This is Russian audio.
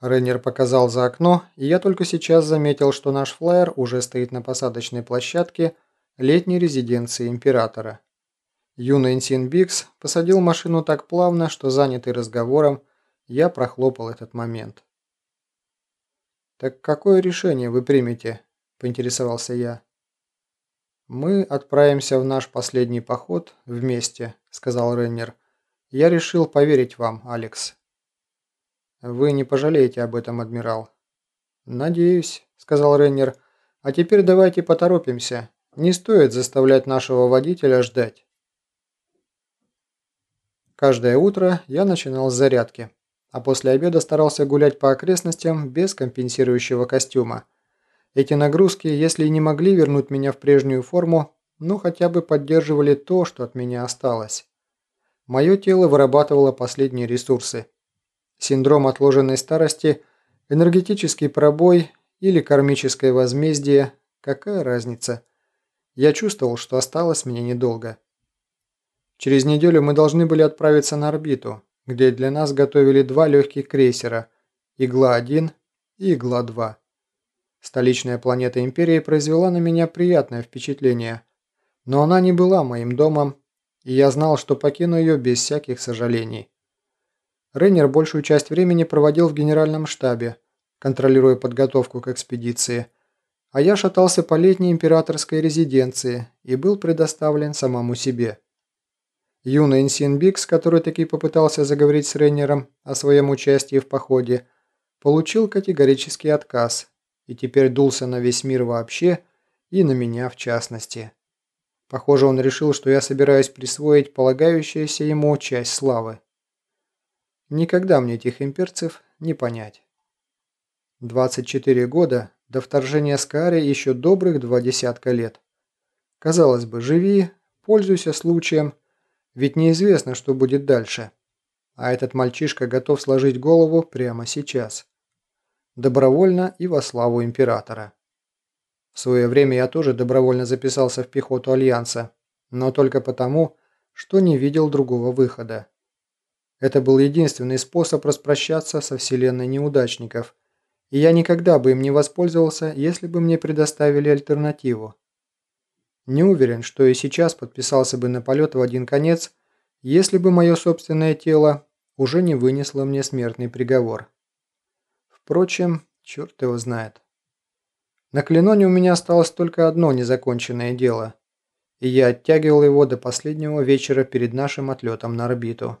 Рейнер показал за окно, и я только сейчас заметил, что наш флайер уже стоит на посадочной площадке летней резиденции Императора. Юный Инсин Бикс посадил машину так плавно, что, занятый разговором, я прохлопал этот момент. «Так какое решение вы примете?» – поинтересовался я. «Мы отправимся в наш последний поход вместе», – сказал Рейнер. «Я решил поверить вам, Алекс». «Вы не пожалеете об этом, адмирал». «Надеюсь», — сказал Реннер. «А теперь давайте поторопимся. Не стоит заставлять нашего водителя ждать». Каждое утро я начинал с зарядки, а после обеда старался гулять по окрестностям без компенсирующего костюма. Эти нагрузки, если и не могли вернуть меня в прежнюю форму, ну хотя бы поддерживали то, что от меня осталось. Мое тело вырабатывало последние ресурсы – Синдром отложенной старости, энергетический пробой или кармическое возмездие – какая разница? Я чувствовал, что осталось мне недолго. Через неделю мы должны были отправиться на орбиту, где для нас готовили два легких крейсера – «Игла-1» и «Игла-2». Столичная планета Империи произвела на меня приятное впечатление, но она не была моим домом, и я знал, что покину ее без всяких сожалений. Рейнер большую часть времени проводил в генеральном штабе, контролируя подготовку к экспедиции, а я шатался по летней императорской резиденции и был предоставлен самому себе. Юный Инсин Бикс, который таки попытался заговорить с Рейнером о своем участии в походе, получил категорический отказ и теперь дулся на весь мир вообще и на меня в частности. Похоже, он решил, что я собираюсь присвоить полагающуюся ему часть славы. Никогда мне этих имперцев не понять. 24 года до вторжения Скари еще добрых два десятка лет. Казалось бы, живи, пользуйся случаем, ведь неизвестно, что будет дальше. А этот мальчишка готов сложить голову прямо сейчас. Добровольно и во славу императора. В свое время я тоже добровольно записался в пехоту Альянса, но только потому, что не видел другого выхода. Это был единственный способ распрощаться со вселенной неудачников, и я никогда бы им не воспользовался, если бы мне предоставили альтернативу. Не уверен, что и сейчас подписался бы на полет в один конец, если бы мое собственное тело уже не вынесло мне смертный приговор. Впрочем, черт его знает. На Клиноне у меня осталось только одно незаконченное дело, и я оттягивал его до последнего вечера перед нашим отлетом на орбиту.